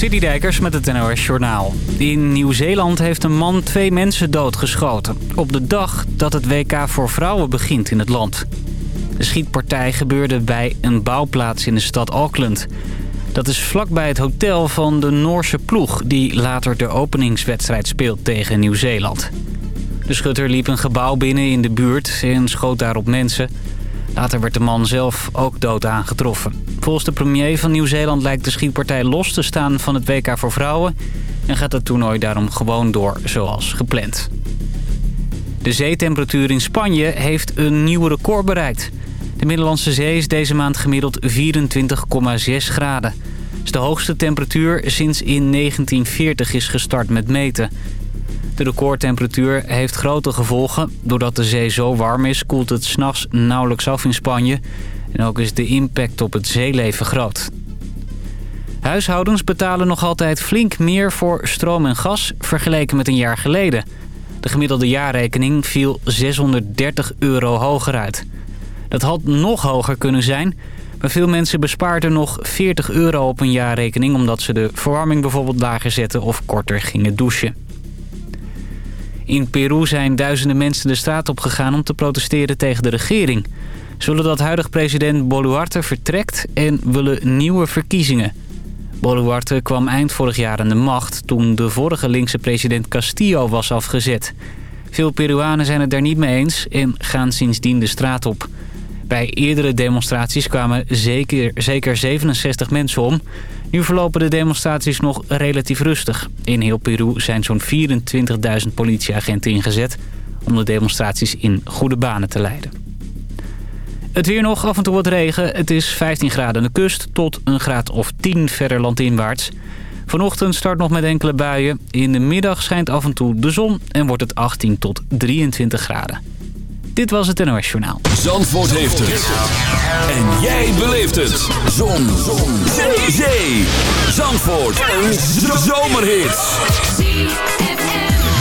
Citydijkers met het NOS Journaal. In Nieuw-Zeeland heeft een man twee mensen doodgeschoten. Op de dag dat het WK voor vrouwen begint in het land. De schietpartij gebeurde bij een bouwplaats in de stad Auckland. Dat is vlakbij het hotel van de Noorse ploeg... die later de openingswedstrijd speelt tegen Nieuw-Zeeland. De schutter liep een gebouw binnen in de buurt en schoot daarop mensen... Later werd de man zelf ook dood aangetroffen. Volgens de premier van Nieuw-Zeeland lijkt de schietpartij los te staan van het WK voor vrouwen... en gaat het toernooi daarom gewoon door zoals gepland. De zeetemperatuur in Spanje heeft een nieuw record bereikt. De Middellandse Zee is deze maand gemiddeld 24,6 graden. Het is de hoogste temperatuur sinds in 1940 is gestart met meten... De recordtemperatuur heeft grote gevolgen. Doordat de zee zo warm is, koelt het s'nachts nauwelijks af in Spanje. En ook is de impact op het zeeleven groot. Huishoudens betalen nog altijd flink meer voor stroom en gas vergeleken met een jaar geleden. De gemiddelde jaarrekening viel 630 euro hoger uit. Dat had nog hoger kunnen zijn, maar veel mensen bespaarden nog 40 euro op een jaarrekening... omdat ze de verwarming bijvoorbeeld lager zetten of korter gingen douchen. In Peru zijn duizenden mensen de straat op gegaan om te protesteren tegen de regering. Ze willen dat huidig president Boluarte vertrekt en willen nieuwe verkiezingen. Boluarte kwam eind vorig jaar aan de macht toen de vorige linkse president Castillo was afgezet. Veel Peruanen zijn het daar niet mee eens en gaan sindsdien de straat op. Bij eerdere demonstraties kwamen zeker, zeker 67 mensen om. Nu verlopen de demonstraties nog relatief rustig. In heel Peru zijn zo'n 24.000 politieagenten ingezet... om de demonstraties in goede banen te leiden. Het weer nog, af en toe wat regen. Het is 15 graden aan de kust tot een graad of 10 verder landinwaarts. Vanochtend start nog met enkele buien. In de middag schijnt af en toe de zon en wordt het 18 tot 23 graden. Dit was het NOS Journaal. Zandvoort heeft het. En jij beleeft het. Zon. Zon. Zee. Zee. Zandvoort. Een zomerhit.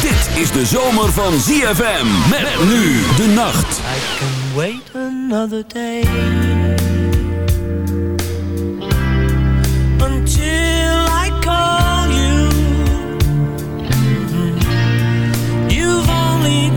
Dit is de zomer van ZFM. Met nu de nacht. I can wait another day. Until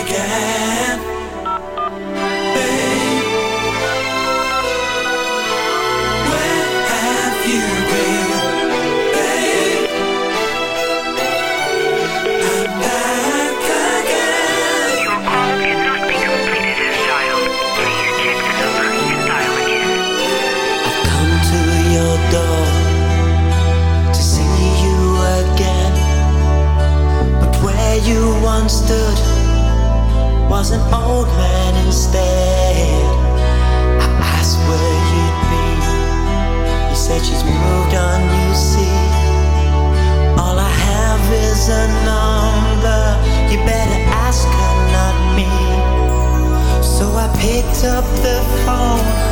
again. an old man instead, I, you'd be. Said she's moved on, you see. All I have is a number. You better ask her, not me. So I picked up the phone.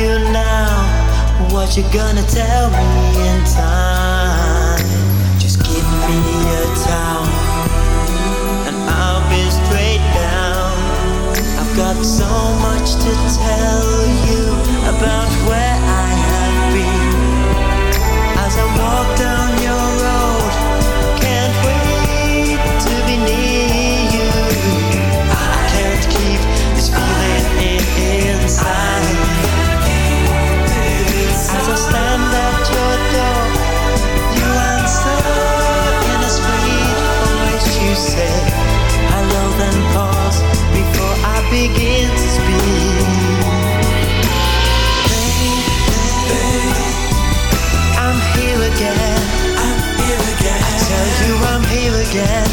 you now what you gonna tell me in time. Just give me a towel and I'll be straight down. I've got so much to tell you about where. again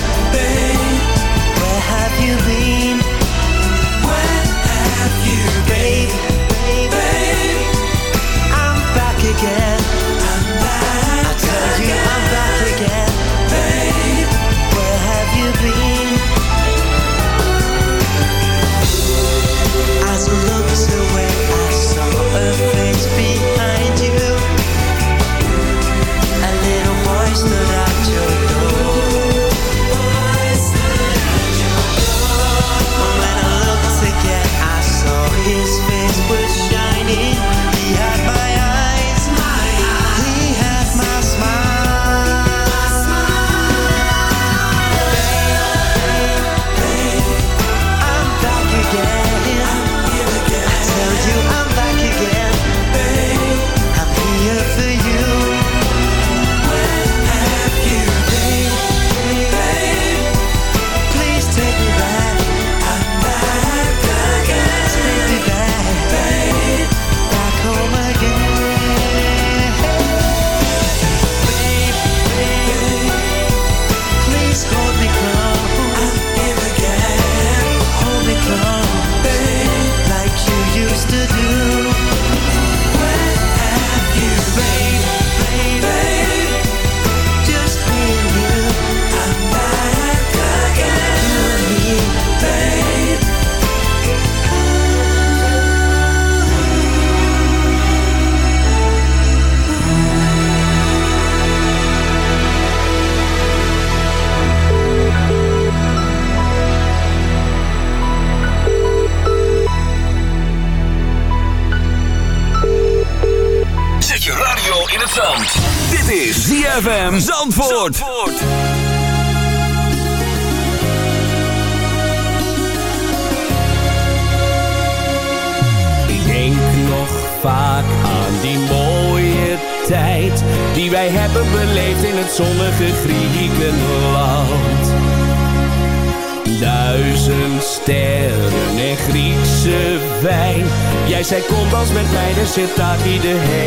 zij komt als met mij, er zit daar iederheen.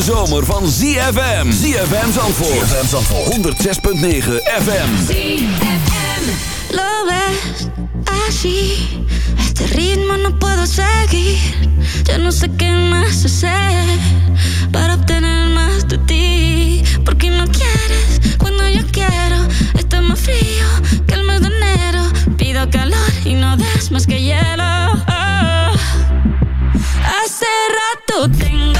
hete zomer van ZFM. ZFM Zandvoort. ZFM Zandvoort. 106.9 FM. Lo ves así, este ritmo no puedo seguir. Ya no sé qué más hacer para obtener más de ti. Porque no quieres cuando yo quiero. Está más frío que el mes de enero. Pido calor y no das más que hielo. Oh. Hace rato tengo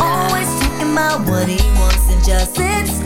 Always taking about what he wants and just sits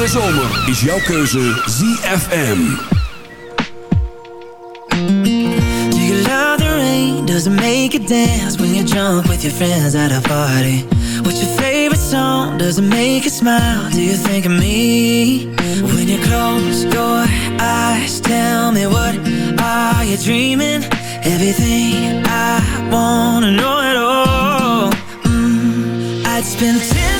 de zomer is jouw keuze ZFM. Do you love the rain? Does it make you dance when you jump with your friends at a party? What's your favorite song? Does it make you smile? Do you think of me? When you close your eyes, tell me what are you dreaming? Everything I wanna know at all. Mm, I'd spend 10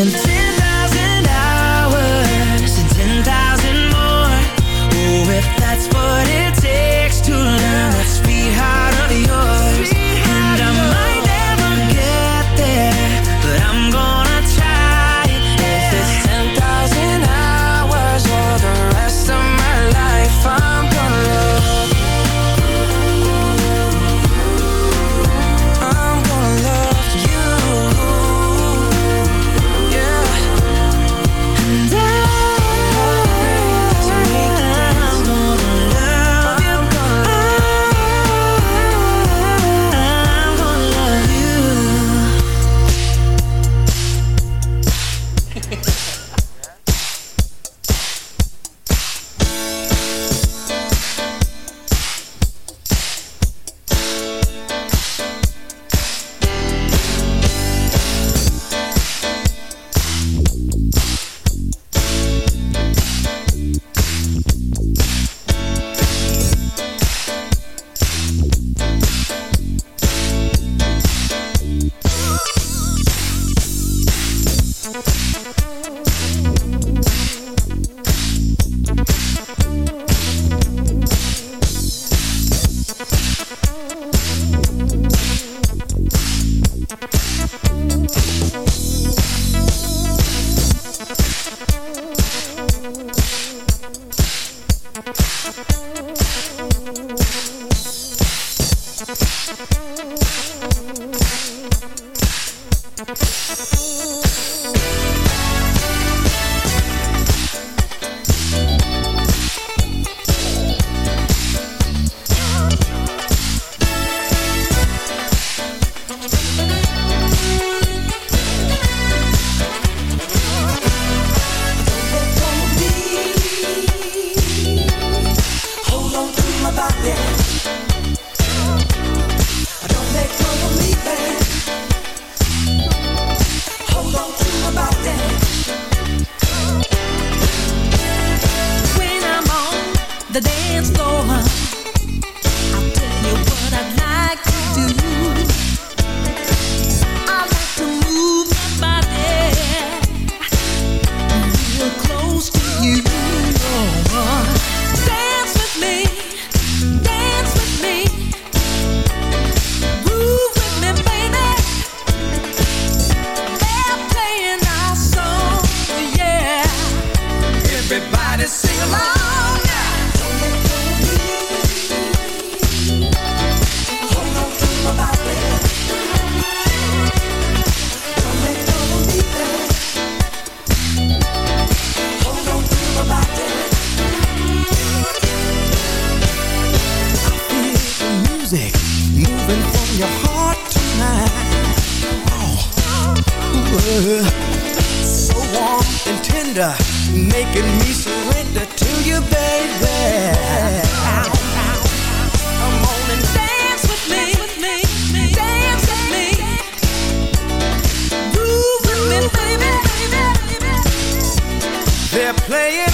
into Thank playing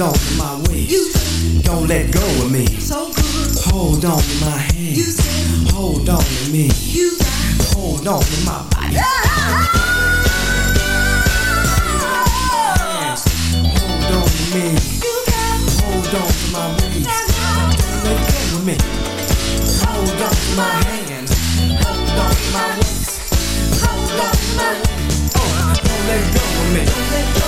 on to my waist. Don't let go of me. so good. Hold on to my hand. You said Hold on to me. you got. Hold on to my body. Hold on to me. You got it. Hold on to my waist. Don't let go of me. Hold on to my hands. Hold on to my waist. Hold on to my waist. Oh, don't let go of me. Don't let go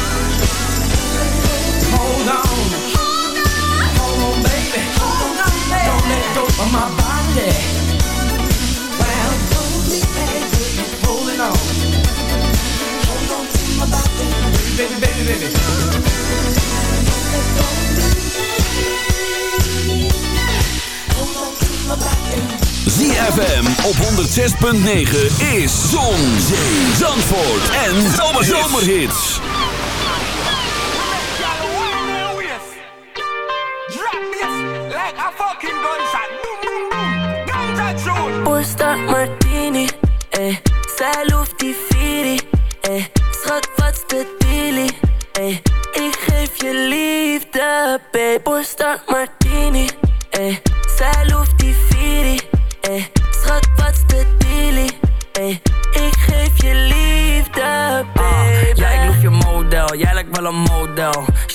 My body. Well, hold me, baby. Holding on. Hold on to my body. Baby, baby, baby. ZFM op 106.9 is Zon, Zee, Zandvoort en Zomerhits. Porsta Martini, eh. Zij loeft die Viri, eh. Schat, wat's de dealie, eh. Ik geef je liefde, babe. Porsta Martini,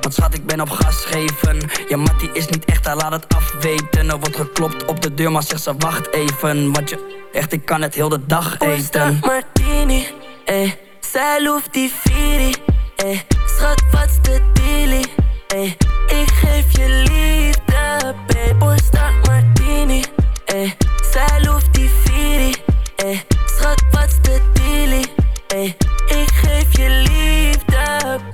Want schat, ik ben op gas geven Ja, Mattie is niet echt, hij laat het afweten Er wordt geklopt op de deur, maar zegt ze wacht even Want je, echt, ik kan het heel de dag eten Martini, eh. Zij loeft die Viri, eh. Schat, wat's de dealie, eh. Ik geef je liefde, babe. Porsta Martini, eh. Zij loeft die Viri, eh. Schat, wat's de dealie, eh.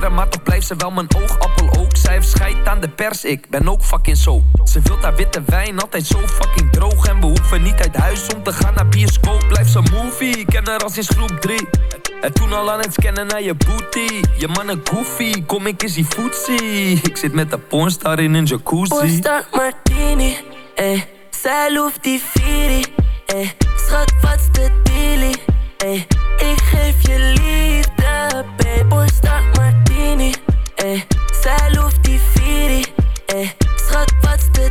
maar toch blijft ze wel mijn oogappel ook. Zij heeft aan de pers, ik ben ook fucking zo. Ze wilt haar witte wijn, altijd zo fucking droog. En we hoeven niet uit huis om te gaan naar bioscoop. Blijf ze movie, ik ken haar al sinds groep 3. En toen al aan het scannen naar je booty. Je mannen goofy, kom ik eens die footsie. Ik zit met de pornstar in een jacuzzi. Porsta Martini, eh. Zij loeft die Viri, eh. Schat, wat's de dealie, eh. Ik geef je liefde, babe. Martini, Ey, zij loeft die Fili, eh schat, wat is de